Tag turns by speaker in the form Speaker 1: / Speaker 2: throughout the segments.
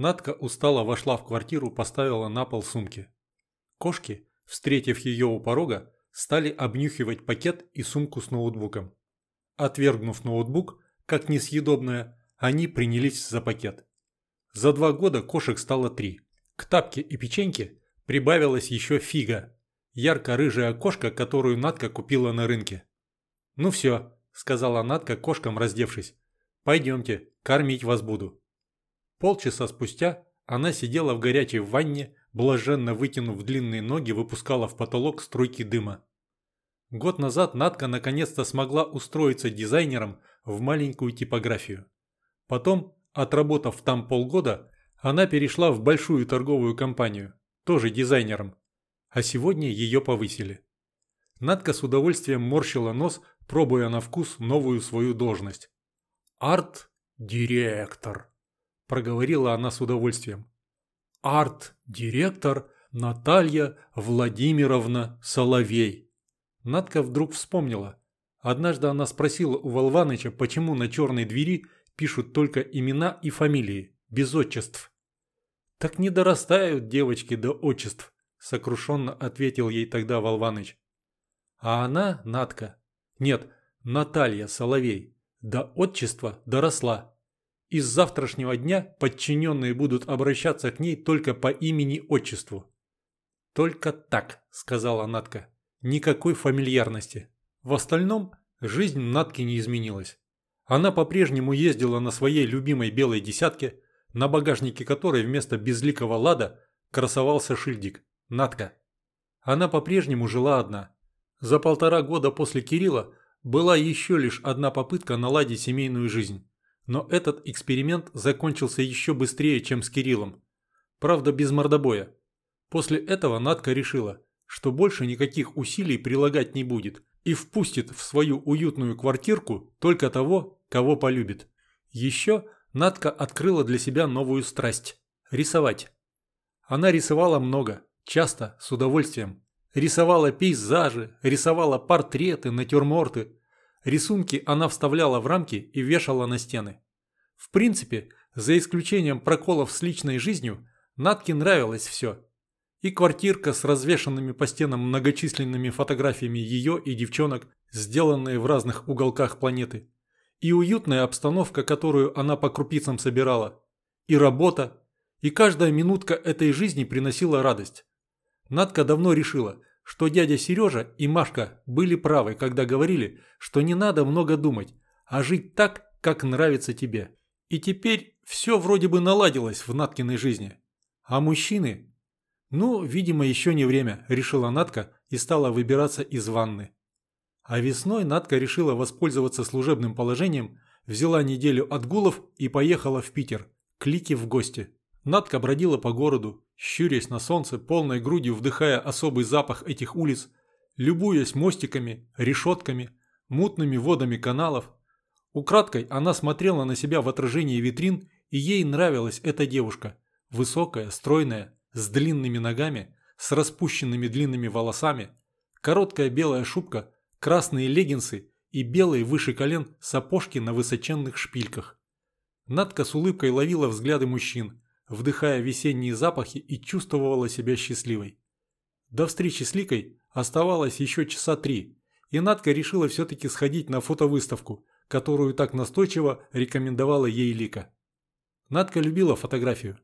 Speaker 1: Надка устало вошла в квартиру, поставила на пол сумки. Кошки, встретив ее у порога, стали обнюхивать пакет и сумку с ноутбуком. Отвергнув ноутбук, как несъедобное, они принялись за пакет. За два года кошек стало три. К тапке и печеньке прибавилась еще фига, ярко-рыжая кошка, которую Надка купила на рынке. «Ну все», – сказала Надка кошкам, раздевшись. «Пойдемте, кормить вас буду». Полчаса спустя она сидела в горячей ванне, блаженно вытянув длинные ноги, выпускала в потолок струйки дыма. Год назад Надка наконец-то смогла устроиться дизайнером в маленькую типографию. Потом, отработав там полгода, она перешла в большую торговую компанию, тоже дизайнером. А сегодня ее повысили. Надка с удовольствием морщила нос, пробуя на вкус новую свою должность. «Арт-директор», – проговорила она с удовольствием. «Арт-директор Наталья Владимировна Соловей». Надка вдруг вспомнила. Однажды она спросила у Волваныча, почему на черной двери пишут только имена и фамилии, без отчеств. «Так не дорастают девочки до отчеств», – сокрушенно ответил ей тогда Волваныч. А она, Надка, нет, Наталья Соловей, до отчества доросла. И с завтрашнего дня подчиненные будут обращаться к ней только по имени-отчеству. «Только так», – сказала Надка. «Никакой фамильярности». В остальном жизнь Натки не изменилась. Она по-прежнему ездила на своей любимой белой десятке, на багажнике которой вместо безликого лада красовался шильдик «Натка». Она по-прежнему жила одна. За полтора года после Кирилла была еще лишь одна попытка наладить семейную жизнь. Но этот эксперимент закончился еще быстрее, чем с Кириллом. Правда, без мордобоя. После этого Надка решила, что больше никаких усилий прилагать не будет и впустит в свою уютную квартирку только того, кого полюбит. Еще Надка открыла для себя новую страсть – рисовать. Она рисовала много, часто, с удовольствием. Рисовала пейзажи, рисовала портреты, натюрморты. Рисунки она вставляла в рамки и вешала на стены. В принципе, за исключением проколов с личной жизнью, Натке нравилось все. И квартирка с развешанными по стенам многочисленными фотографиями ее и девчонок, сделанные в разных уголках планеты. И уютная обстановка, которую она по крупицам собирала. И работа. И каждая минутка этой жизни приносила радость. Надка давно решила, что дядя Сережа и Машка были правы, когда говорили, что не надо много думать, а жить так, как нравится тебе. И теперь все вроде бы наладилось в Наткиной жизни. А мужчины... Ну, видимо, еще не время, решила Натка и стала выбираться из ванны. А весной Натка решила воспользоваться служебным положением, взяла неделю отгулов и поехала в Питер, к Лике в гости. Надка бродила по городу, щурясь на солнце, полной грудью вдыхая особый запах этих улиц, любуясь мостиками, решетками, мутными водами каналов. Украдкой она смотрела на себя в отражении витрин, и ей нравилась эта девушка. Высокая, стройная, с длинными ногами, с распущенными длинными волосами, короткая белая шубка, красные леггинсы и белые выше колен сапожки на высоченных шпильках. Надка с улыбкой ловила взгляды мужчин – вдыхая весенние запахи и чувствовала себя счастливой. До встречи с Ликой оставалось еще часа три, и Надка решила все-таки сходить на фотовыставку, которую так настойчиво рекомендовала ей Лика. Надка любила фотографию.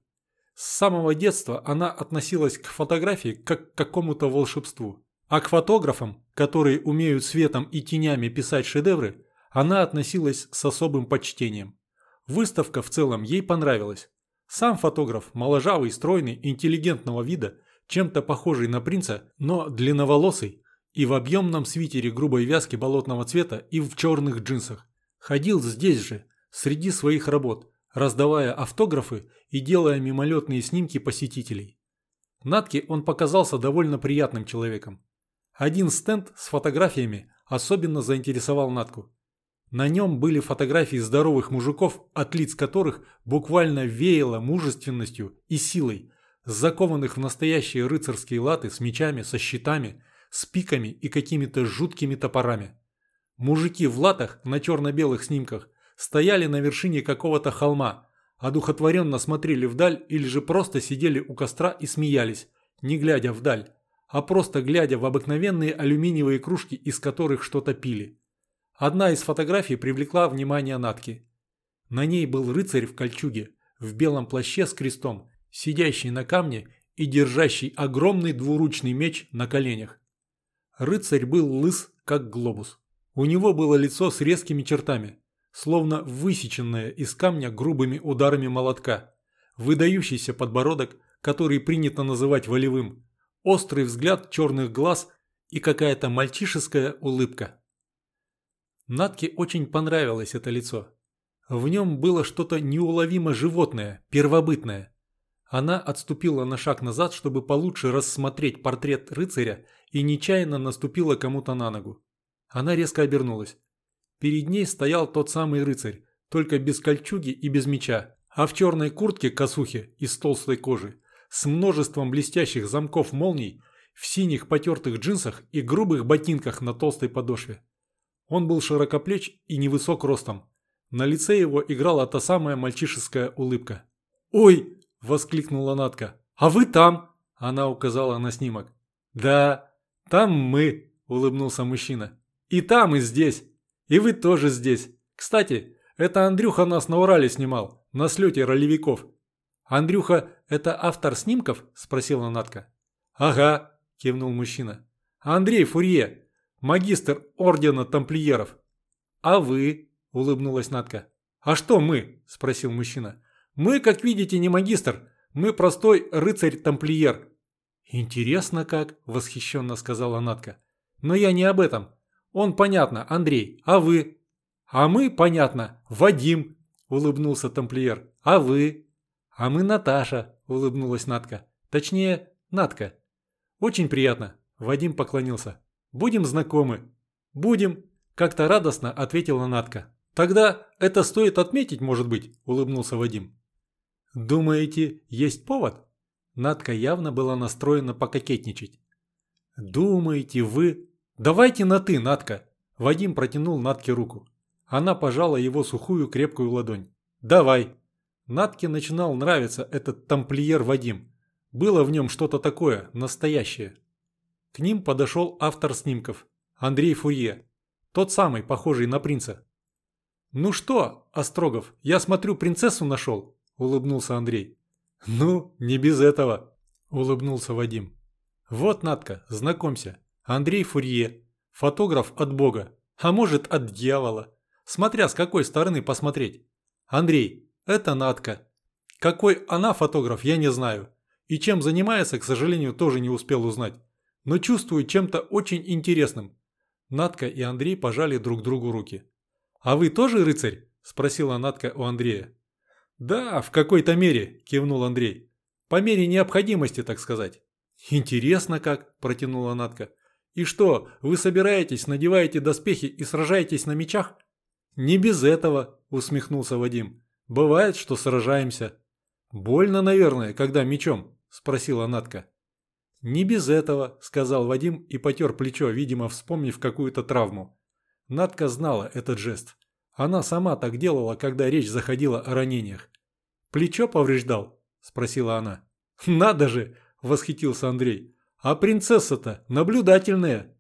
Speaker 1: С самого детства она относилась к фотографии как к какому-то волшебству. А к фотографам, которые умеют светом и тенями писать шедевры, она относилась с особым почтением. Выставка в целом ей понравилась, сам фотограф, моложавый, стройный, интеллигентного вида, чем-то похожий на принца, но длинноволосый и в объемном свитере грубой вязки болотного цвета и в черных джинсах. Ходил здесь же, среди своих работ, раздавая автографы и делая мимолетные снимки посетителей. Натке он показался довольно приятным человеком. Один стенд с фотографиями особенно заинтересовал Натку. На нем были фотографии здоровых мужиков, от лиц которых буквально веяло мужественностью и силой, закованных в настоящие рыцарские латы с мечами, со щитами, с пиками и какими-то жуткими топорами. Мужики в латах на черно-белых снимках стояли на вершине какого-то холма, одухотворенно смотрели вдаль или же просто сидели у костра и смеялись, не глядя вдаль, а просто глядя в обыкновенные алюминиевые кружки, из которых что-то пили. Одна из фотографий привлекла внимание Натки. На ней был рыцарь в кольчуге, в белом плаще с крестом, сидящий на камне и держащий огромный двуручный меч на коленях. Рыцарь был лыс, как глобус. У него было лицо с резкими чертами, словно высеченное из камня грубыми ударами молотка, выдающийся подбородок, который принято называть волевым, острый взгляд черных глаз и какая-то мальчишеская улыбка. Натке очень понравилось это лицо. В нем было что-то неуловимо животное, первобытное. Она отступила на шаг назад, чтобы получше рассмотреть портрет рыцаря и нечаянно наступила кому-то на ногу. Она резко обернулась. Перед ней стоял тот самый рыцарь, только без кольчуги и без меча, а в черной куртке-косухе из толстой кожи, с множеством блестящих замков молний, в синих потертых джинсах и грубых ботинках на толстой подошве. Он был широкоплеч и невысок ростом. На лице его играла та самая мальчишеская улыбка. «Ой!» – воскликнула Натка. «А вы там?» – она указала на снимок. «Да, там мы», – улыбнулся мужчина. «И там, и здесь. И вы тоже здесь. Кстати, это Андрюха нас на Урале снимал, на слете ролевиков». «Андрюха – это автор снимков?» – спросила Натка. «Ага», – кивнул мужчина. «Андрей Фурье, магистр ордена тамплиеров». «А вы?» – улыбнулась Натка. «А что мы?» – спросил мужчина. «Мы, как видите, не магистр. Мы простой рыцарь-тамплиер». «Интересно как», – восхищенно сказала Натка. «Но я не об этом. Он, понятно, Андрей. А вы?» «А мы, понятно, Вадим», – улыбнулся тамплиер. «А вы?» «А мы Наташа», – улыбнулась Натка. «Точнее, Натка». «Очень приятно», – Вадим поклонился. Будем знакомы?» «Будем», – как-то радостно ответила Натка. «Тогда это стоит отметить, может быть», – улыбнулся Вадим. «Думаете, есть повод?» Натка явно была настроена пококетничать. «Думаете вы...» «Давайте на «ты», Натка!» Вадим протянул Натке руку. Она пожала его сухую крепкую ладонь. «Давай!» Натке начинал нравиться этот тамплиер Вадим. Было в нем что-то такое, настоящее. К ним подошел автор снимков, Андрей Фурье. Тот самый, похожий на принца. «Ну что, Острогов, я смотрю, принцессу нашел», – улыбнулся Андрей. «Ну, не без этого», – улыбнулся Вадим. «Вот, Натка, знакомься, Андрей Фурье, фотограф от Бога, а может от дьявола, смотря с какой стороны посмотреть. Андрей, это Натка. Какой она фотограф, я не знаю. И чем занимается, к сожалению, тоже не успел узнать но чувствую чем-то очень интересным. Надка и Андрей пожали друг другу руки. «А вы тоже рыцарь?» – спросила Надка у Андрея. «Да, в какой-то мере», – кивнул Андрей. «По мере необходимости, так сказать». «Интересно как», – протянула Надка. «И что, вы собираетесь, надеваете доспехи и сражаетесь на мечах?» «Не без этого», – усмехнулся Вадим. «Бывает, что сражаемся». «Больно, наверное, когда мечом?» – спросила Надка. «Не без этого», – сказал Вадим и потер плечо, видимо, вспомнив какую-то травму. Надка знала этот жест. Она сама так делала, когда речь заходила о ранениях. «Плечо повреждал?» – спросила она. «Надо же!» – восхитился Андрей. «А принцесса-то наблюдательная!»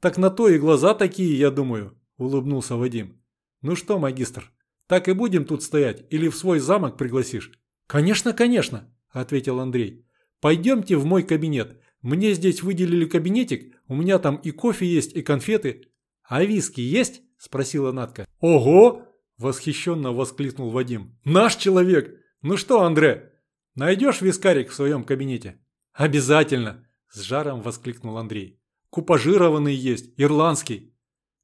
Speaker 1: «Так на то и глаза такие, я думаю», – улыбнулся Вадим. «Ну что, магистр, так и будем тут стоять или в свой замок пригласишь?» «Конечно, конечно», – ответил Андрей. Пойдемте в мой кабинет. Мне здесь выделили кабинетик, у меня там и кофе есть, и конфеты. А виски есть? Спросила Натка. Ого! Восхищенно воскликнул Вадим. Наш человек! Ну что, Андре, найдешь вискарик в своем кабинете? Обязательно! С жаром воскликнул Андрей. Купажированный есть, ирландский.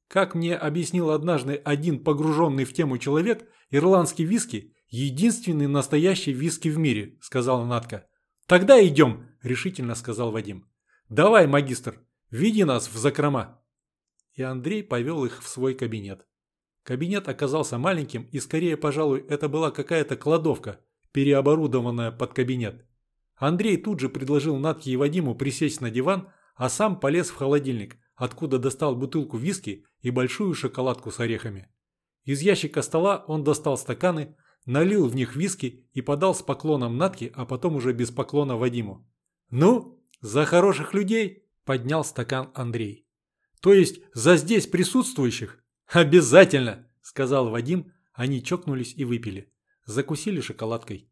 Speaker 1: Как мне объяснил однажды один погруженный в тему человек, ирландский виски – единственный настоящий виски в мире, сказала Натка. «Тогда идем», – решительно сказал Вадим. «Давай, магистр, веди нас в закрома». И Андрей повел их в свой кабинет. Кабинет оказался маленьким, и скорее, пожалуй, это была какая-то кладовка, переоборудованная под кабинет. Андрей тут же предложил Натке и Вадиму присесть на диван, а сам полез в холодильник, откуда достал бутылку виски и большую шоколадку с орехами. Из ящика стола он достал стаканы, налил в них виски и подал с поклоном Натке, а потом уже без поклона Вадиму. «Ну, за хороших людей!» – поднял стакан Андрей. «То есть за здесь присутствующих?» «Обязательно!» – сказал Вадим. Они чокнулись и выпили. Закусили шоколадкой.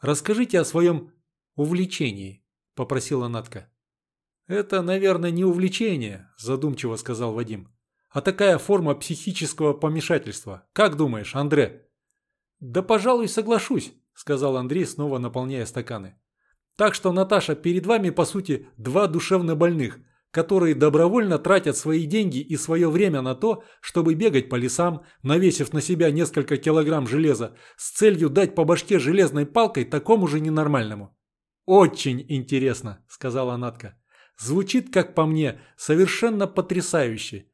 Speaker 1: «Расскажите о своем увлечении», – попросила Натка. «Это, наверное, не увлечение», – задумчиво сказал Вадим, – «а такая форма психического помешательства. Как думаешь, Андре?» «Да, пожалуй, соглашусь», – сказал Андрей, снова наполняя стаканы. «Так что, Наташа, перед вами, по сути, два душевно больных, которые добровольно тратят свои деньги и свое время на то, чтобы бегать по лесам, навесив на себя несколько килограмм железа, с целью дать по башке железной палкой такому же ненормальному». «Очень интересно», – сказала Натка. «Звучит, как по мне, совершенно потрясающе.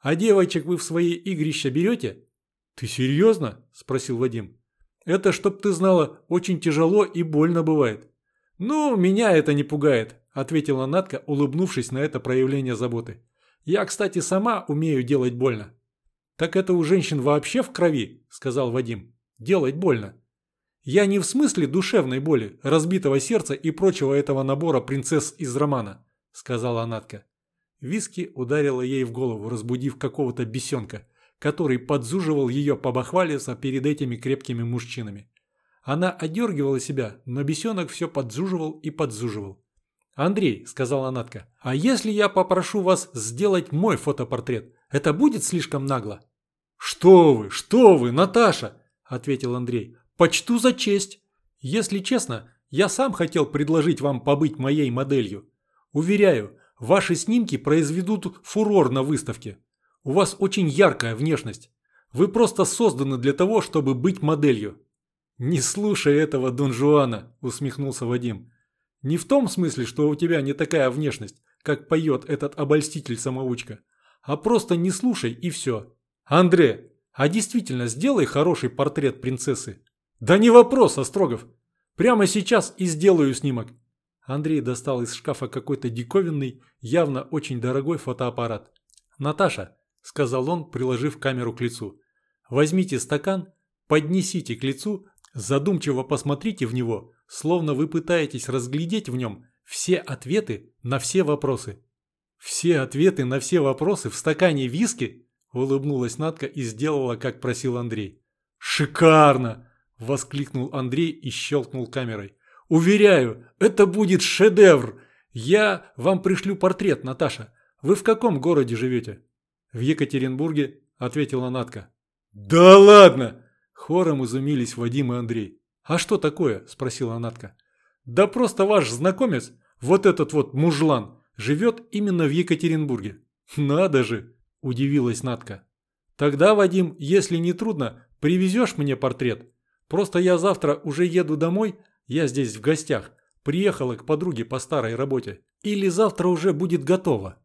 Speaker 1: А девочек вы в свои игрища берете?» «Ты серьезно?» – спросил Вадим. «Это, чтоб ты знала, очень тяжело и больно бывает». «Ну, меня это не пугает», – ответила Натка, улыбнувшись на это проявление заботы. «Я, кстати, сама умею делать больно». «Так это у женщин вообще в крови», – сказал Вадим. «Делать больно». «Я не в смысле душевной боли, разбитого сердца и прочего этого набора принцесс из романа», – сказала Натка. Виски ударила ей в голову, разбудив какого-то бесенка – который подзуживал ее побахвалиться перед этими крепкими мужчинами. Она одергивала себя, но бесенок все подзуживал и подзуживал. «Андрей», – сказала Натка, – «а если я попрошу вас сделать мой фотопортрет, это будет слишком нагло?» «Что вы, что вы, Наташа!» – ответил Андрей. «Почту за честь. Если честно, я сам хотел предложить вам побыть моей моделью. Уверяю, ваши снимки произведут фурор на выставке. У вас очень яркая внешность. Вы просто созданы для того, чтобы быть моделью». «Не слушай этого Дон Жуана», – усмехнулся Вадим. «Не в том смысле, что у тебя не такая внешность, как поет этот обольститель-самоучка, а просто не слушай и все. Андре, а действительно сделай хороший портрет принцессы». «Да не вопрос, Острогов. Прямо сейчас и сделаю снимок». Андрей достал из шкафа какой-то диковинный, явно очень дорогой фотоаппарат. «Наташа, – сказал он, приложив камеру к лицу. «Возьмите стакан, поднесите к лицу, задумчиво посмотрите в него, словно вы пытаетесь разглядеть в нем все ответы на все вопросы». «Все ответы на все вопросы в стакане виски?» – улыбнулась Надка и сделала, как просил Андрей. «Шикарно!» – воскликнул Андрей и щелкнул камерой. «Уверяю, это будет шедевр! Я вам пришлю портрет, Наташа. Вы в каком городе живете?» «В Екатеринбурге», – ответила Натка. «Да ладно!» – хором изумились Вадим и Андрей. «А что такое?» – спросила Натка. «Да просто ваш знакомец, вот этот вот мужлан, живет именно в Екатеринбурге». «Надо же!» – удивилась Натка. «Тогда, Вадим, если не трудно, привезешь мне портрет? Просто я завтра уже еду домой, я здесь в гостях, приехала к подруге по старой работе. Или завтра уже будет готово?»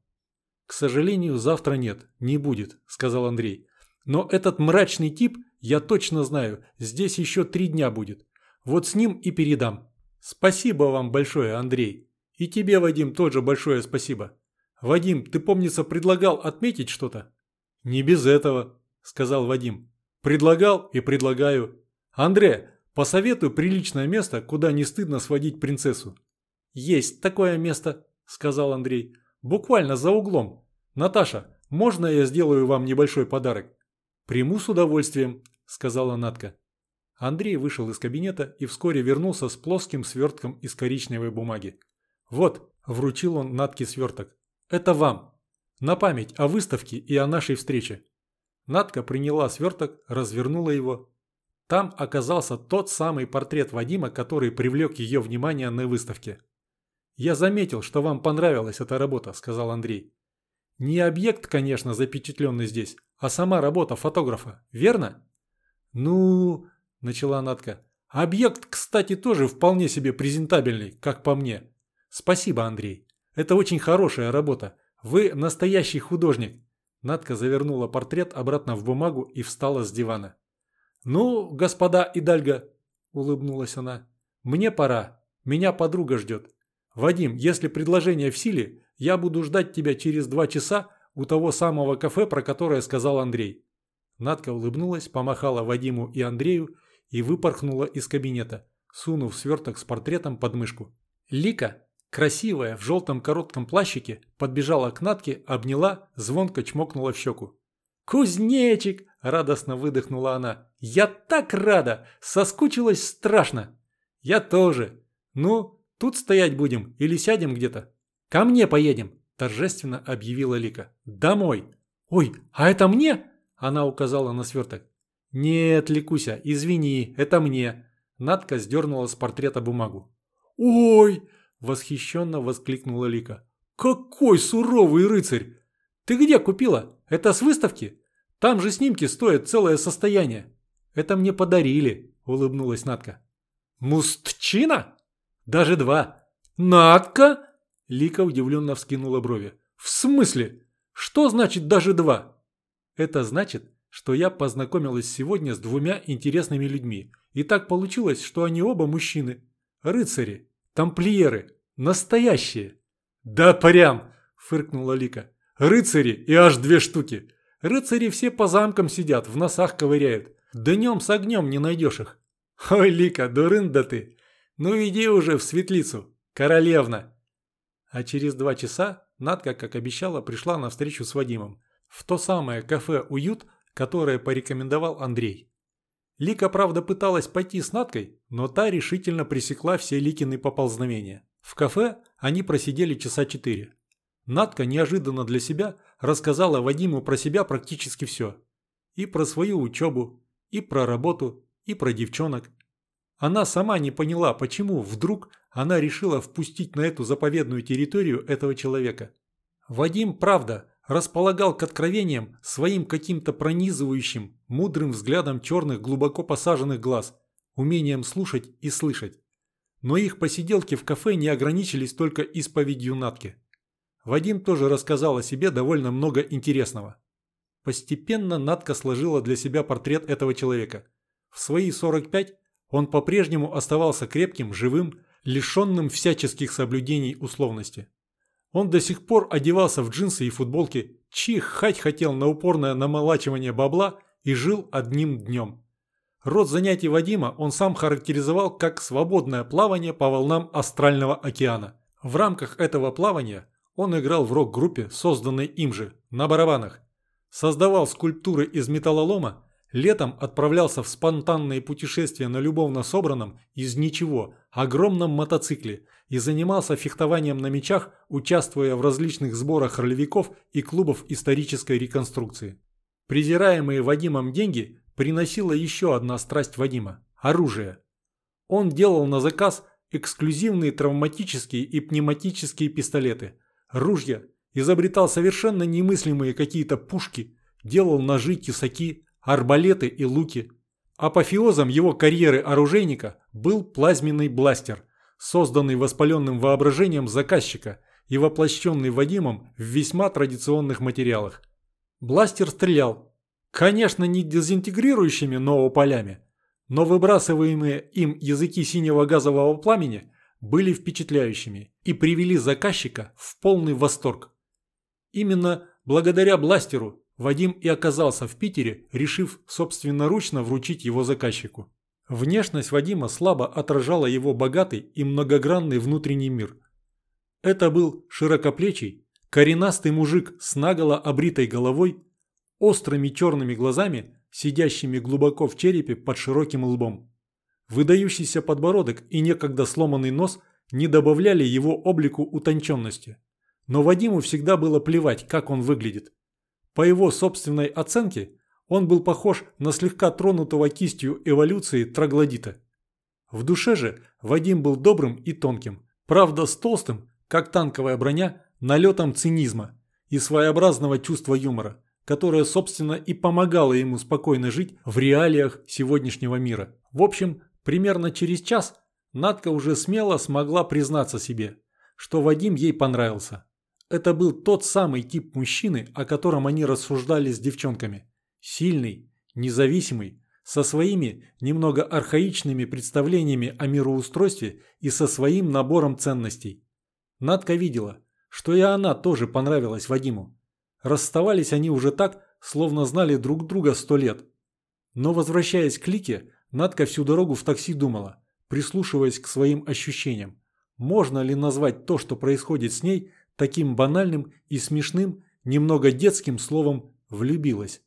Speaker 1: «К сожалению, завтра нет, не будет», – сказал Андрей. «Но этот мрачный тип, я точно знаю, здесь еще три дня будет. Вот с ним и передам». «Спасибо вам большое, Андрей. И тебе, Вадим, тоже большое спасибо. Вадим, ты, помнится, предлагал отметить что-то?» «Не без этого», – сказал Вадим. «Предлагал и предлагаю. Андре, посоветуй приличное место, куда не стыдно сводить принцессу». «Есть такое место», – сказал Андрей. Буквально за углом. Наташа, можно я сделаю вам небольшой подарок? Приму с удовольствием, сказала Натка. Андрей вышел из кабинета и вскоре вернулся с плоским свертком из коричневой бумаги. «Вот», – вручил он Натке сверток, – «это вам. На память о выставке и о нашей встрече». Натка приняла сверток, развернула его. Там оказался тот самый портрет Вадима, который привлек ее внимание на выставке. «Я заметил, что вам понравилась эта работа», – сказал Андрей. «Не объект, конечно, запечатленный здесь, а сама работа фотографа, верно?» «Ну...» – начала Натка. «Объект, кстати, тоже вполне себе презентабельный, как по мне. Спасибо, Андрей. Это очень хорошая работа. Вы настоящий художник». Натка завернула портрет обратно в бумагу и встала с дивана. «Ну, господа Идальга», – улыбнулась она, – «мне пора. Меня подруга ждет. «Вадим, если предложение в силе, я буду ждать тебя через два часа у того самого кафе, про которое сказал Андрей». Надка улыбнулась, помахала Вадиму и Андрею и выпорхнула из кабинета, сунув сверток с портретом под мышку. Лика, красивая, в желтом коротком плащике, подбежала к Натке, обняла, звонко чмокнула в щеку. «Кузнечик!» – радостно выдохнула она. «Я так рада! Соскучилась страшно!» «Я тоже! Ну, тут стоять будем или сядем где-то?» «Ко мне поедем!» – торжественно объявила Лика. «Домой!» «Ой, а это мне?» – она указала на сверток. «Нет, Ликуся, извини, это мне!» Надка сдернула с портрета бумагу. «Ой!» – восхищенно воскликнула Лика. «Какой суровый рыцарь! Ты где купила? Это с выставки? Там же снимки стоят целое состояние». «Это мне подарили», – улыбнулась Надка. «Мустчина? Даже два. Надка?» Лика удивленно вскинула брови. «В смысле? Что значит даже два?» «Это значит, что я познакомилась сегодня с двумя интересными людьми. И так получилось, что они оба мужчины. Рыцари, тамплиеры, настоящие». «Да прям!» – фыркнула Лика. «Рыцари и аж две штуки. Рыцари все по замкам сидят, в носах ковыряют. Днем с огнем не найдешь их». «Ой, Лика, дурында ты! Ну иди уже в светлицу, королевна!» А через два часа Надка, как обещала, пришла на встречу с Вадимом. В то самое кафе «Уют», которое порекомендовал Андрей. Лика, правда, пыталась пойти с Надкой, но та решительно пресекла все Ликины поползновения. В кафе они просидели часа четыре. Надка неожиданно для себя рассказала Вадиму про себя практически все. И про свою учебу, и про работу, и про девчонок. Она сама не поняла, почему вдруг она решила впустить на эту заповедную территорию этого человека. Вадим, правда, располагал к откровениям своим каким-то пронизывающим, мудрым взглядом черных глубоко посаженных глаз, умением слушать и слышать. Но их посиделки в кафе не ограничились только исповедью Натки. Вадим тоже рассказал о себе довольно много интересного. Постепенно Натка сложила для себя портрет этого человека. В свои 45 он по-прежнему оставался крепким, живым, лишенным всяческих соблюдений условности. Он до сих пор одевался в джинсы и футболки, чихать хотел на упорное намолачивание бабла и жил одним днем. Род занятий Вадима он сам характеризовал как свободное плавание по волнам астрального океана. В рамках этого плавания он играл в рок-группе, созданной им же, на барабанах. Создавал скульптуры из металлолома, летом отправлялся в спонтанные путешествия на любовно собранном, из ничего, огромном мотоцикле и занимался фехтованием на мечах, участвуя в различных сборах ролевиков и клубов исторической реконструкции. Презираемые Вадимом деньги приносила еще одна страсть Вадима – оружие. Он делал на заказ эксклюзивные травматические и пневматические пистолеты, ружья, изобретал совершенно немыслимые какие-то пушки, делал ножи, тесаки, арбалеты и луки. Апофеозом его карьеры оружейника был плазменный бластер, созданный воспаленным воображением заказчика и воплощенный Вадимом в весьма традиционных материалах. Бластер стрелял, конечно, не дезинтегрирующими новополями, но выбрасываемые им языки синего газового пламени были впечатляющими и привели заказчика в полный восторг. Именно благодаря бластеру Вадим и оказался в Питере, решив собственноручно вручить его заказчику. Внешность Вадима слабо отражала его богатый и многогранный внутренний мир. Это был широкоплечий, коренастый мужик с наголо обритой головой, острыми черными глазами, сидящими глубоко в черепе под широким лбом. Выдающийся подбородок и некогда сломанный нос не добавляли его облику утонченности. Но Вадиму всегда было плевать, как он выглядит. По его собственной оценке, он был похож на слегка тронутого кистью эволюции троглодита. В душе же Вадим был добрым и тонким, правда с толстым, как танковая броня, налетом цинизма и своеобразного чувства юмора, которое, собственно, и помогало ему спокойно жить в реалиях сегодняшнего мира. В общем, примерно через час Надка уже смело смогла признаться себе, что Вадим ей понравился. Это был тот самый тип мужчины, о котором они рассуждали с девчонками. Сильный, независимый, со своими немного архаичными представлениями о мироустройстве и со своим набором ценностей. Надка видела, что и она тоже понравилась Вадиму. Расставались они уже так, словно знали друг друга сто лет. Но возвращаясь к Лике, Надка всю дорогу в такси думала, прислушиваясь к своим ощущениям. Можно ли назвать то, что происходит с ней, таким банальным и смешным, немного детским словом «влюбилась»?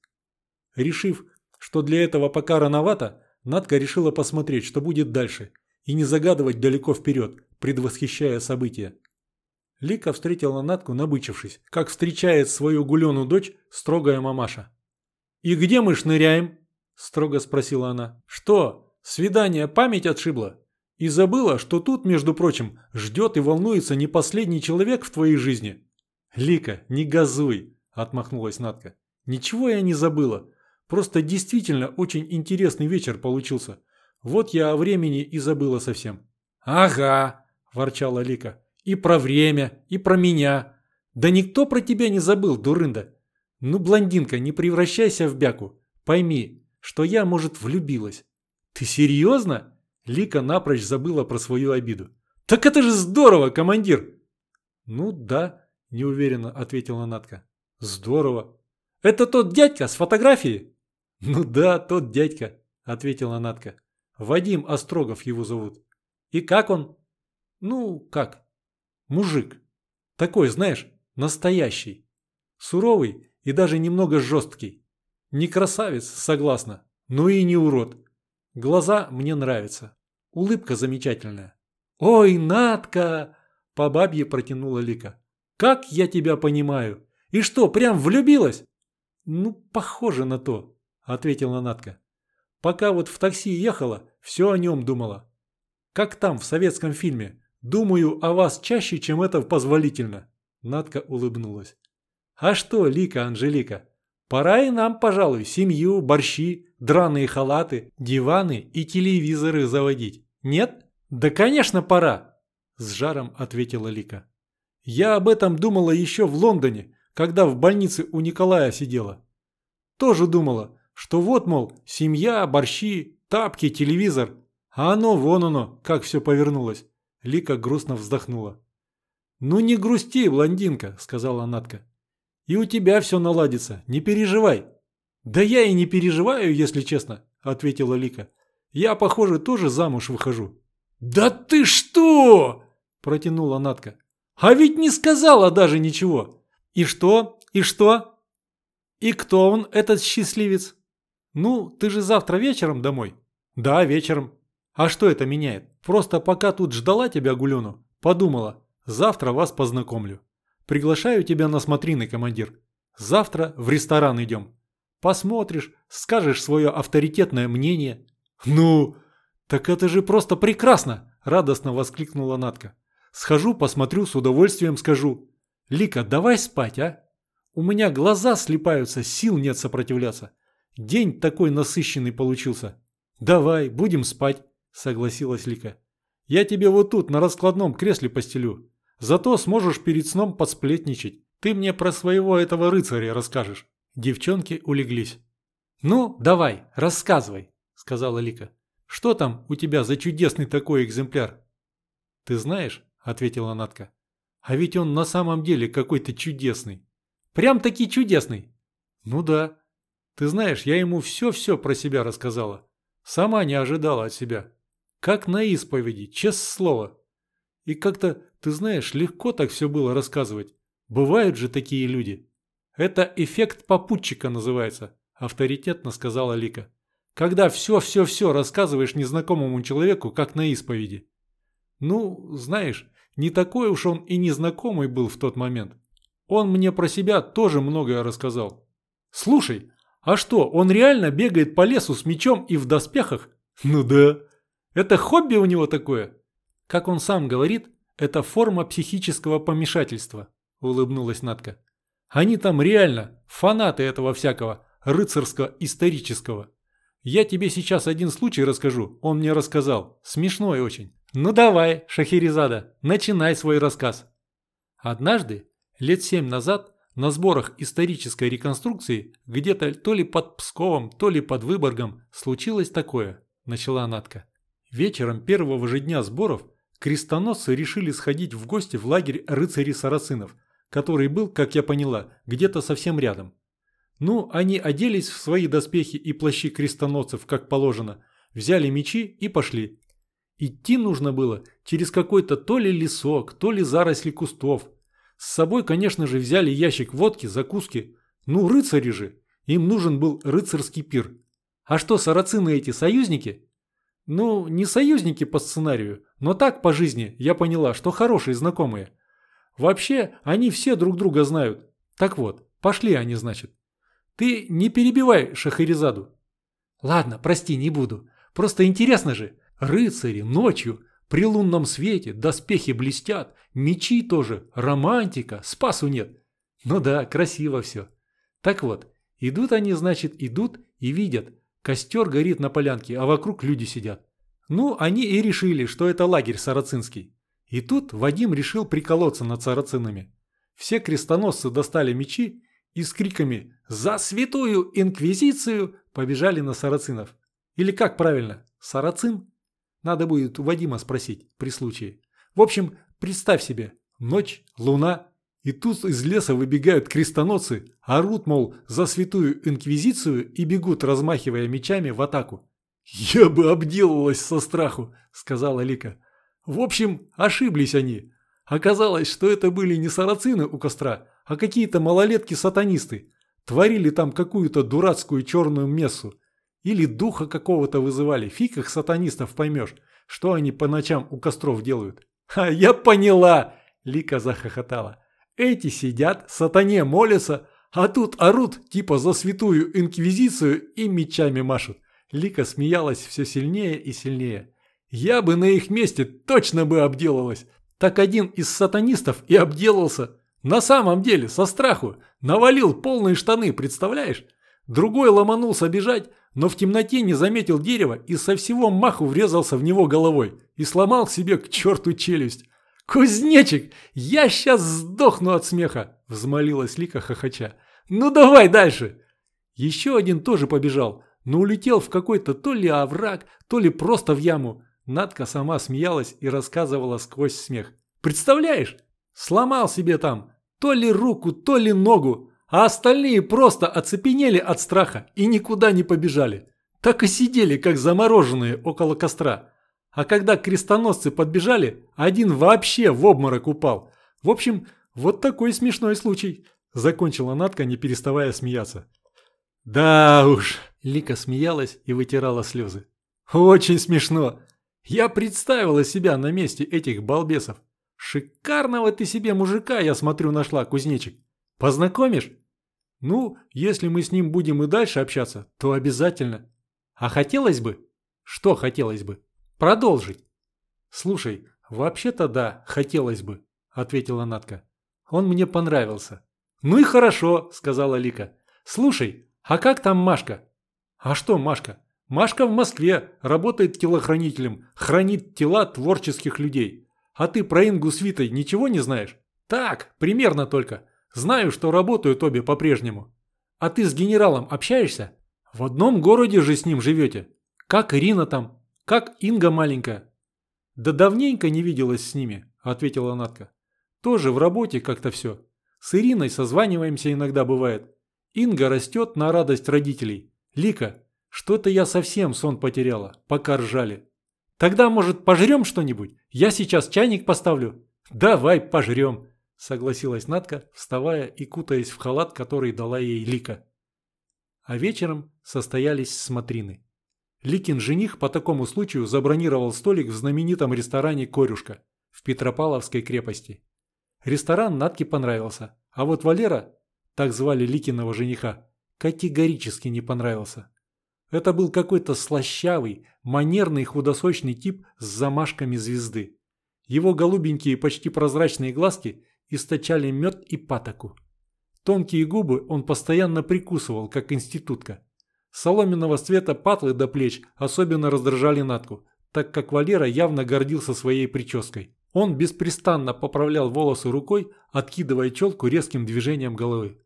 Speaker 1: Решив, что для этого пока рановато, Надка решила посмотреть, что будет дальше, и не загадывать далеко вперед, предвосхищая события. Лика встретила Натку, набычившись, как встречает свою гуленую дочь строгая мамаша. «И где мы шныряем?» – строго спросила она. «Что, свидание память отшибла? И забыла, что тут, между прочим, ждет и волнуется не последний человек в твоей жизни?» «Лика, не газуй!» – отмахнулась Натка. «Ничего я не забыла. Просто действительно очень интересный вечер получился. Вот я о времени и забыла совсем». «Ага!» – ворчала Лика. И про время, и про меня. Да никто про тебя не забыл, дурында. Ну, блондинка, не превращайся в бяку. Пойми, что я, может, влюбилась. Ты серьезно? Лика напрочь забыла про свою обиду. Так это же здорово, командир! Ну да, неуверенно ответила Натка. Здорово. Это тот дядька с фотографией? Ну да, тот дядька, ответила Натка. Вадим Острогов его зовут. И как он? Ну, как? Мужик. Такой, знаешь, настоящий. Суровый и даже немного жесткий. Не красавец, согласна, но и не урод. Глаза мне нравятся. Улыбка замечательная. «Ой, Натка!» – по бабье протянула Лика. «Как я тебя понимаю! И что, прям влюбилась?» «Ну, похоже на то», – ответила Натка. «Пока вот в такси ехала, все о нем думала. Как там, в советском фильме, Думаю о вас чаще, чем это позволительно. Надка улыбнулась. А что, Лика, Анжелика, пора и нам, пожалуй, семью, борщи, драные халаты, диваны и телевизоры заводить. Нет? Да, конечно, пора, с жаром ответила Лика. Я об этом думала еще в Лондоне, когда в больнице у Николая сидела. Тоже думала, что вот, мол, семья, борщи, тапки, телевизор. А оно, вон оно, как все повернулось. Лика грустно вздохнула. «Ну не грусти, блондинка», — сказала Натка. «И у тебя все наладится, не переживай». «Да я и не переживаю, если честно», — ответила Лика. «Я, похоже, тоже замуж выхожу». «Да ты что?» – протянула Натка. «А ведь не сказала даже ничего». «И что? И что?» «И кто он, этот счастливец?» «Ну, ты же завтра вечером домой?» «Да, вечером. А что это меняет? Просто пока тут ждала тебя, Гулену, подумала, завтра вас познакомлю. Приглашаю тебя на смотрины, командир. Завтра в ресторан идем. Посмотришь, скажешь свое авторитетное мнение. Ну, так это же просто прекрасно, радостно воскликнула Натка. Схожу, посмотрю, с удовольствием скажу. Лика, давай спать, а? У меня глаза слипаются, сил нет сопротивляться. День такой насыщенный получился. Давай, будем спать. – согласилась Лика. «Я тебе вот тут на раскладном кресле постелю. Зато сможешь перед сном подсплетничать. Ты мне про своего этого рыцаря расскажешь». Девчонки улеглись. «Ну, давай, рассказывай», – сказала Лика. «Что там у тебя за чудесный такой экземпляр?» «Ты знаешь», – ответила Натка, – «а ведь он на самом деле какой-то чудесный». «Прям-таки чудесный?» «Ну да. Ты знаешь, я ему все-все про себя рассказала. Сама не ожидала от себя. Как на исповеди, честное слово. И как-то, ты знаешь, легко так все было рассказывать. Бывают же такие люди. Это эффект попутчика называется, авторитетно сказала Лика. Когда все-все-все рассказываешь незнакомому человеку, как на исповеди. Ну, знаешь, не такой уж он и незнакомый был в тот момент. Он мне про себя тоже многое рассказал. Слушай, а что, он реально бегает по лесу с мечом и в доспехах? Ну да. Это хобби у него такое? Как он сам говорит, это форма психического помешательства, улыбнулась Натка. Они там реально фанаты этого всякого рыцарско-исторического. Я тебе сейчас один случай расскажу, он мне рассказал. Смешной очень. Ну давай, Шахерезада, начинай свой рассказ. Однажды, лет семь назад, на сборах исторической реконструкции, где-то то ли под Псковом, то ли под Выборгом, случилось такое, начала Натка. Вечером первого же дня сборов крестоносцы решили сходить в гости в лагерь рыцарей сарацинов, который был, как я поняла, где-то совсем рядом. Ну, они оделись в свои доспехи и плащи крестоносцев, как положено, взяли мечи и пошли. Идти нужно было через какой-то то ли лесок, то ли заросли кустов. С собой, конечно же, взяли ящик водки, закуски. Ну, рыцари же. Им нужен был рыцарский пир. А что, сарацины эти союзники? Ну, не союзники по сценарию, но так по жизни я поняла, что хорошие знакомые. Вообще, они все друг друга знают. Так вот, пошли они, значит. Ты не перебивай Шахерезаду. Ладно, прости, не буду. Просто интересно же. Рыцари ночью, при лунном свете, доспехи блестят, мечи тоже, романтика, спасу нет. Ну да, красиво все. Так вот, идут они, значит, идут и видят. Костер горит на полянке, а вокруг люди сидят. Ну, они и решили, что это лагерь сарацинский. И тут Вадим решил приколоться над сарацинами. Все крестоносцы достали мечи и с криками «За святую инквизицию!» побежали на сарацинов. Или как правильно? Сарацин? Надо будет у Вадима спросить при случае. В общем, представь себе, ночь, луна, и тут из леса выбегают крестоносцы, орут, мол, за святую инквизицию и бегут, размахивая мечами в атаку. «Я бы обделалась со страху», — сказала Лика. В общем, ошиблись они. Оказалось, что это были не сарацины у костра, а какие-то малолетки-сатанисты. Творили там какую-то дурацкую черную мессу. Или духа какого-то вызывали. Фиг их сатанистов поймешь, что они по ночам у костров делают. «А я поняла!» – Лика захохотала. «Эти сидят, сатане молятся, а тут орут типа за святую инквизицию и мечами машут». Лика смеялась все сильнее и сильнее. «Я бы на их месте точно бы обделалась. Так один из сатанистов и обделался. На самом деле, со страху. Навалил полные штаны, представляешь? Другой ломанулся бежать, но в темноте не заметил дерева и со всего маху врезался в него головой и сломал себе к черту челюсть. «Кузнечик, я сейчас сдохну от смеха!» – взмолилась Лика хохоча. «Ну давай дальше!» Еще один тоже побежал, но улетел в какой-то то ли овраг, то ли просто в яму. Надка сама смеялась и рассказывала сквозь смех. «Представляешь? Сломал себе там то ли руку, то ли ногу, а остальные просто оцепенели от страха и никуда не побежали. Так и сидели, как замороженные, около костра. А когда крестоносцы подбежали, один вообще в обморок упал. В общем, вот такой смешной случай. Закончила Натка, не переставая смеяться. «Да уж!» – Лика смеялась и вытирала слезы. «Очень смешно! Я представила себя на месте этих балбесов. Шикарного ты себе мужика, я смотрю, нашла, кузнечик. Познакомишь? Ну, если мы с ним будем и дальше общаться, то обязательно. А хотелось бы? Что хотелось бы? Продолжить. Слушай, вообще-то да, хотелось бы, ответила Натка. Он мне понравился. Ну и хорошо, сказала Лика. Слушай, а как там Машка? А что Машка? Машка в Москве, работает телохранителем, хранит тела творческих людей. А ты про Ингу с Витой ничего не знаешь? Так, примерно только. Знаю, что работают обе по-прежнему. А ты с генералом общаешься? В одном городе же с ним живете. Как Ирина там? Как Инга маленькая? Да давненько не виделась с ними, ответила Натка. Тоже в работе как-то все. С Ириной созваниваемся иногда бывает. Инга растет на радость родителей. Лика, что-то я совсем сон потеряла, пока ржали. Тогда, может, пожрем что-нибудь? Я сейчас чайник поставлю». «Давай пожрем», – согласилась Надка, вставая и кутаясь в халат, который дала ей Лика. А вечером состоялись смотрины. Ликин жених по такому случаю забронировал столик в знаменитом ресторане «Корюшка» в Петропавловской крепости. Ресторан Натке понравился, а вот Валера, так звали Ликиного жениха, категорически не понравился. Это был какой-то слащавый, манерный худосочный тип с замашками звезды. Его голубенькие почти прозрачные глазки источали мед и патоку. Тонкие губы он постоянно прикусывал, как институтка. Соломенного цвета патлы до плеч особенно раздражали Натку, так как Валера явно гордился своей прической. Он беспрестанно поправлял волосы рукой, откидывая челку резким движением головы.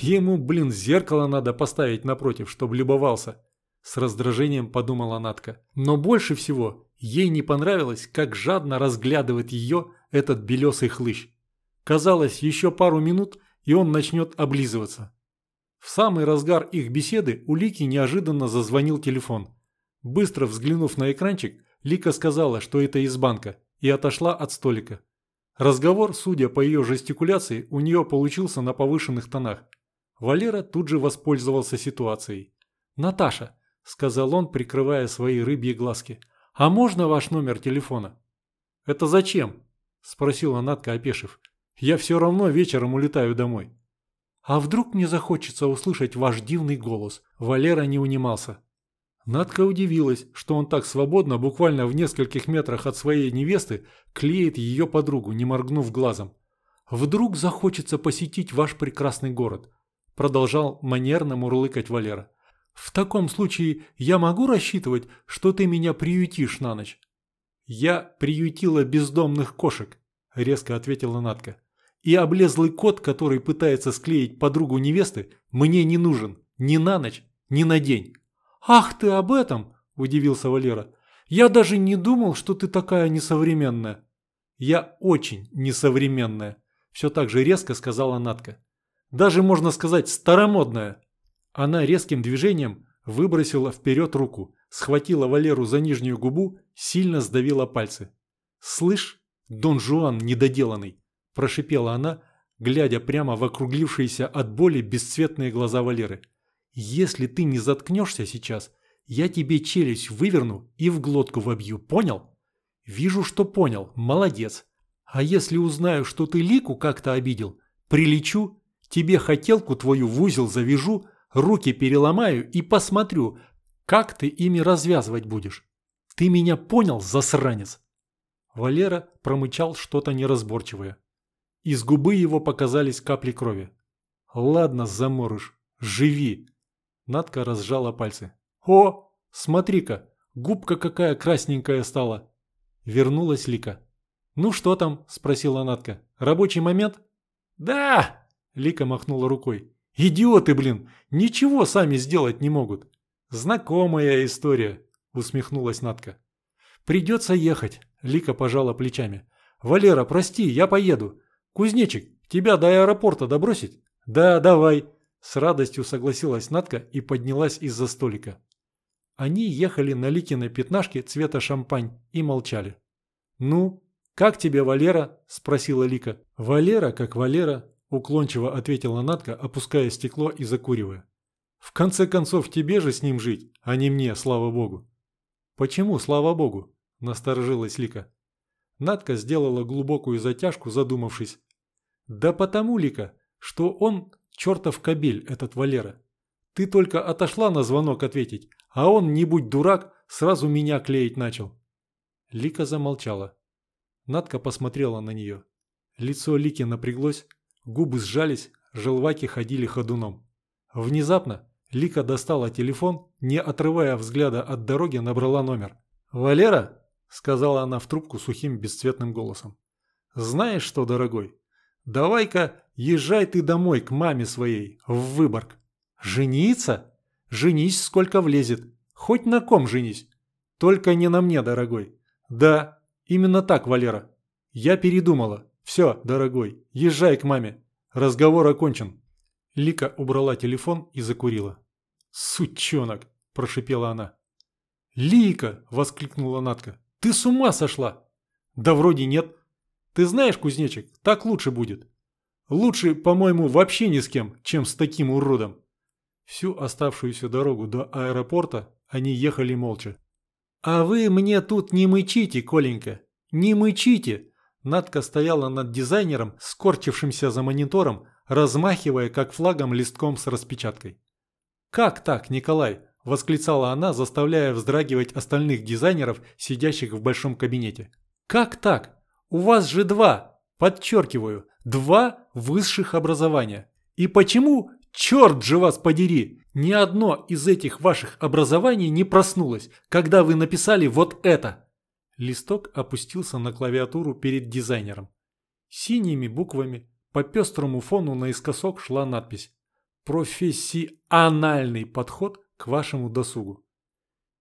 Speaker 1: Ему, блин, зеркало надо поставить напротив, чтобы любовался. С раздражением подумала Натка. Но больше всего ей не понравилось, как жадно разглядывает ее этот белесый хлыщ. Казалось, еще пару минут, и он начнет облизываться. В самый разгар их беседы у Лики неожиданно зазвонил телефон. Быстро взглянув на экранчик, Лика сказала, что это из банка, и отошла от столика. Разговор, судя по ее жестикуляции, у нее получился на повышенных тонах. Валера тут же воспользовался ситуацией. «Наташа», – сказал он, прикрывая свои рыбьи глазки, – «а можно ваш номер телефона?» «Это зачем?» – спросила Натка, опешив. «Я все равно вечером улетаю домой». «А вдруг мне захочется услышать ваш дивный голос?» Валера не унимался. Надка удивилась, что он так свободно, буквально в нескольких метрах от своей невесты, клеит ее подругу, не моргнув глазом. «Вдруг захочется посетить ваш прекрасный город», – продолжал манерно мурлыкать Валера. «В таком случае я могу рассчитывать, что ты меня приютишь на ночь?» «Я приютила бездомных кошек», – резко ответила Надка. «И облезлый кот, который пытается склеить подругу невесты, мне не нужен ни на ночь, ни на день». «Ах ты об этом!» – удивился Валера. «Я даже не думал, что ты такая несовременная». «Я очень несовременная», – все так же резко сказала Натка. «Даже, можно сказать, старомодная». Она резким движением выбросила вперед руку, схватила Валеру за нижнюю губу, сильно сдавила пальцы. «Слышь, Дон Жуан недоделанный!» – прошипела она, глядя прямо в округлившиеся от боли бесцветные глаза Валеры. Если ты не заткнешься сейчас, я тебе челюсть выверну и в глотку вобью, понял? Вижу, что понял, молодец. А если узнаю, что ты Лику как-то обидел, прилечу, тебе хотелку твою в узел завяжу, руки переломаю и посмотрю, как ты ими развязывать будешь. Ты меня понял, засранец?» Валера промычал что-то неразборчивое. Из губы его показались капли крови. «Ладно, заморыш, живи!» Надка разжала пальцы. «О, смотри-ка, губка какая красненькая стала!» Вернулась Лика. «Ну что там?» – спросила Надка. «Рабочий момент?» «Да!» – Лика махнула рукой. «Идиоты, блин! Ничего сами сделать не могут!» «Знакомая история!» – усмехнулась Надка. «Придется ехать!» – Лика пожала плечами. «Валера, прости, я поеду. Кузнечик, тебя до аэропорта добросить?» «Да, давай!» С радостью согласилась Надка и поднялась из-за столика. Они ехали на Ликиной пятнашке цвета шампань и молчали. «Ну, как тебе, Валера?» – спросила Лика. «Валера, как Валера», – уклончиво ответила Надка, опуская стекло и закуривая. «В конце концов, тебе же с ним жить, а не мне, слава богу». «Почему, слава богу?» – насторожилась Лика. Надка сделала глубокую затяжку, задумавшись. «Да потому, Лика, что он Чертов кобель этот Валера. Ты только отошла на звонок ответить, а он, не будь дурак, сразу меня клеить начал. Лика замолчала. Надка посмотрела на нее. Лицо Лики напряглось, губы сжались, желваки ходили ходуном. Внезапно Лика достала телефон, не отрывая взгляда от дороги, набрала номер. «Валера?» – сказала она в трубку сухим бесцветным голосом. «Знаешь что, дорогой, давай-ка Езжай ты домой к маме своей, в Выборг. Жениться? Женись, сколько влезет. Хоть на ком женись. Только не на мне, дорогой. Да, именно так, Валера. Я передумала. Все, дорогой, езжай к маме. Разговор окончен. Лика убрала телефон и закурила. «Сучонок!» – прошипела она. «Лика!» – воскликнула Натка. «Ты с ума сошла?» «Да вроде нет. Ты знаешь, кузнечик, так лучше будет. Лучше, по-моему, вообще ни с кем, чем с таким уродом. Всю оставшуюся дорогу до аэропорта они ехали молча. «А вы мне тут не мычите, Коленька, не мычите!» Надка стояла над дизайнером, скорчившимся за монитором, размахивая как флагом листком с распечаткой. «Как так, Николай?» – восклицала она, заставляя вздрагивать остальных дизайнеров, сидящих в большом кабинете. «Как так? У вас же два, подчеркиваю, Два высших образования. И почему, черт же вас подери, ни одно из этих ваших образований не проснулось, когда вы написали вот это? Листок опустился на клавиатуру перед дизайнером. Синими буквами по пестрому фону наискосок шла надпись «Профессиональный подход к вашему досугу».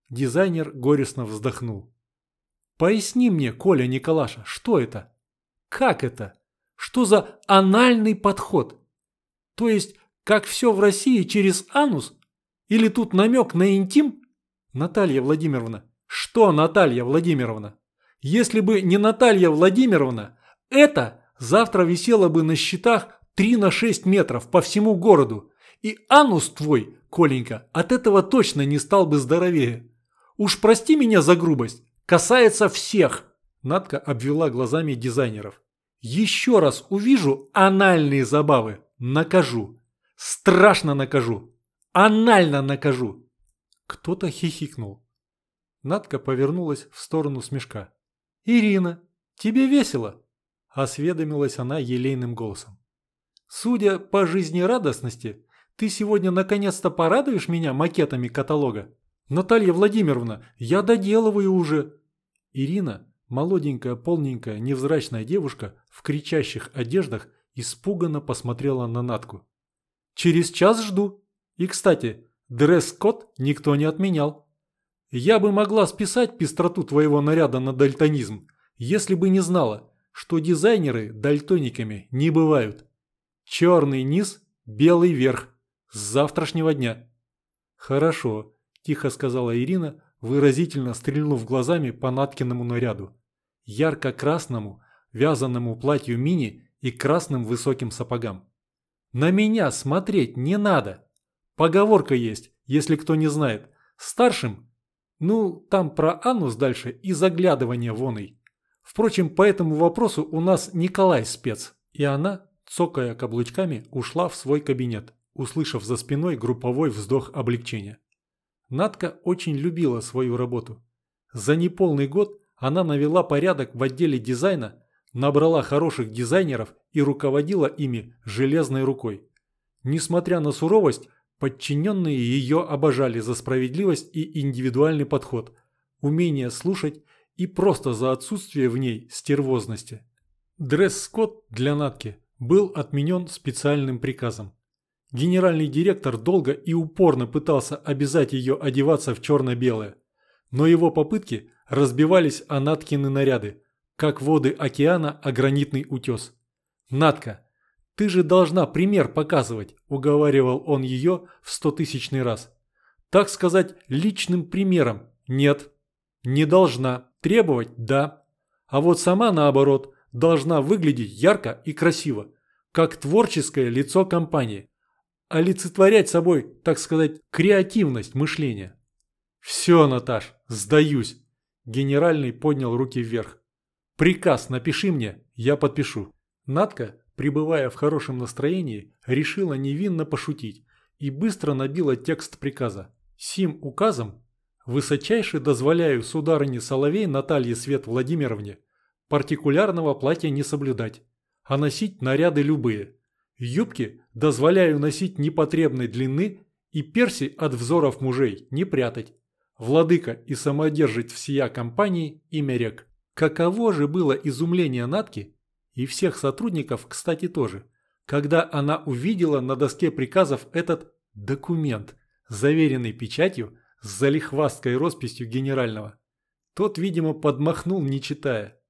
Speaker 1: Дизайнер горестно вздохнул. «Поясни мне, Коля Николаша, что это? Как это?» Что за анальный подход? То есть, как все в России через анус? Или тут намек на интим? Наталья Владимировна, что Наталья Владимировна? Если бы не Наталья Владимировна, это завтра висело бы на счетах 3 на 6 метров по всему городу. И анус твой, Коленька, от этого точно не стал бы здоровее. Уж прости меня за грубость, касается всех. Надка обвела глазами дизайнеров. Еще раз увижу анальные забавы, накажу. Страшно накажу. Анально накажу. Кто-то хихикнул. Надка повернулась в сторону смешка. «Ирина, тебе весело?» – осведомилась она елейным голосом. «Судя по жизнерадостности, ты сегодня наконец-то порадуешь меня макетами каталога? Наталья Владимировна, я доделываю уже!» Ирина, молоденькая, полненькая, невзрачная девушка в кричащих одеждах, испуганно посмотрела на Натку. «Через час жду. И, кстати, дресс-код никто не отменял». Я бы могла списать пестроту твоего наряда на дальтонизм, если бы не знала, что дизайнеры дальтониками не бывают. Черный низ, белый верх. С завтрашнего дня. Хорошо, тихо сказала Ирина, выразительно стрельнув глазами по Наткиному наряду. Ярко-красному, вязаному платью мини и красным высоким сапогам. На меня смотреть не надо. Поговорка есть, если кто не знает. Старшим ну, там про анус дальше и заглядывание воной. Впрочем, по этому вопросу у нас Николай спец. И она, цокая каблучками, ушла в свой кабинет, услышав за спиной групповой вздох облегчения. Надка очень любила свою работу. За неполный год она навела порядок в отделе дизайна, набрала хороших дизайнеров и руководила ими железной рукой. Несмотря на суровость, Подчиненные ее обожали за справедливость и индивидуальный подход, умение слушать и просто за отсутствие в ней стервозности. Дресс-код для Натки был отменен специальным приказом. Генеральный директор долго и упорно пытался обязать ее одеваться в черно-белое, но его попытки разбивались о Наткины наряды, как воды океана о гранитный утес. «Натка, «Ты же должна пример показывать», – уговаривал он ее в стотысячный раз. «Так сказать, личным примером. Нет. Не должна. Требовать – да. А вот сама, наоборот, должна выглядеть ярко и красиво, как творческое лицо компании. Олицетворять собой, так сказать, креативность мышления». «Все, Наташ, сдаюсь», – генеральный поднял руки вверх. «Приказ напиши мне, я подпишу». Надка пребывая в хорошем настроении, решила невинно пошутить и быстро набила текст приказа. Сим указом высочайше дозволяю сударыне Соловей Наталье Свет Владимировне партикулярного платья не соблюдать, а носить наряды любые. Юбки дозволяю носить непотребной длины и перси от взоров мужей не прятать. Владыка и самодержить всея компании имя рек. Каково же было изумление Натки, и всех сотрудников, кстати, тоже. Когда она увидела на доске приказов этот документ, заверенный печатью с залихвасткой росписью генерального. Тот, видимо, подмахнул, не читая.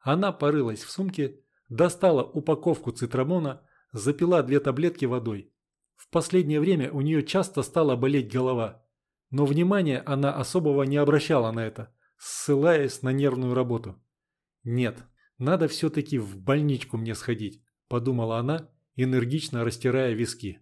Speaker 1: Она порылась в сумке, достала упаковку цитрамона, запила две таблетки водой. В последнее время у нее часто стала болеть голова, но внимания она особого не обращала на это, ссылаясь на нервную работу. Нет, «Надо все-таки в больничку мне сходить», – подумала она, энергично растирая виски.